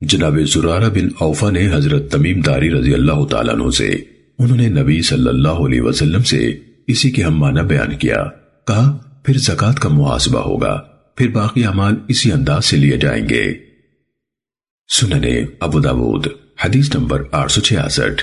جناب زرارہ بن اوفا نے حضرت تمیم داری رضی اللہ تعالیٰ عنہ سے، انہوں نے نبی صلی اللہ علیہ وسلم سے اسی کے ہم معنی بیان کیا، کہا، پھر زکوٰۃ کا محاسبہ ہوگا، پھر باقی اعمال اسی انداز سے لیے جائیں گے۔ سننے ابو داود، حدیث نمبر 866